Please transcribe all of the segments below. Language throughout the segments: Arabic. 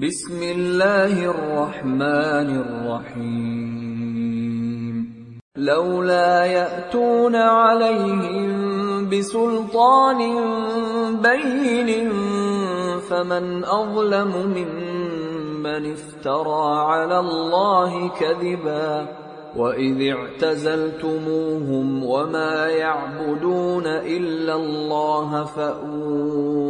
بسم الله الرحمن الرحيم لولا ياتون عليهم بسلطان بين فمن اظلم ممن افترى على الله كذبا واذ اعتزلتموهم وما يعبدون الا الله فاووا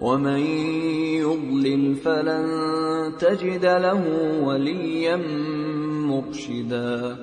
ومن يضلل فلن تجد له وليا مرشدا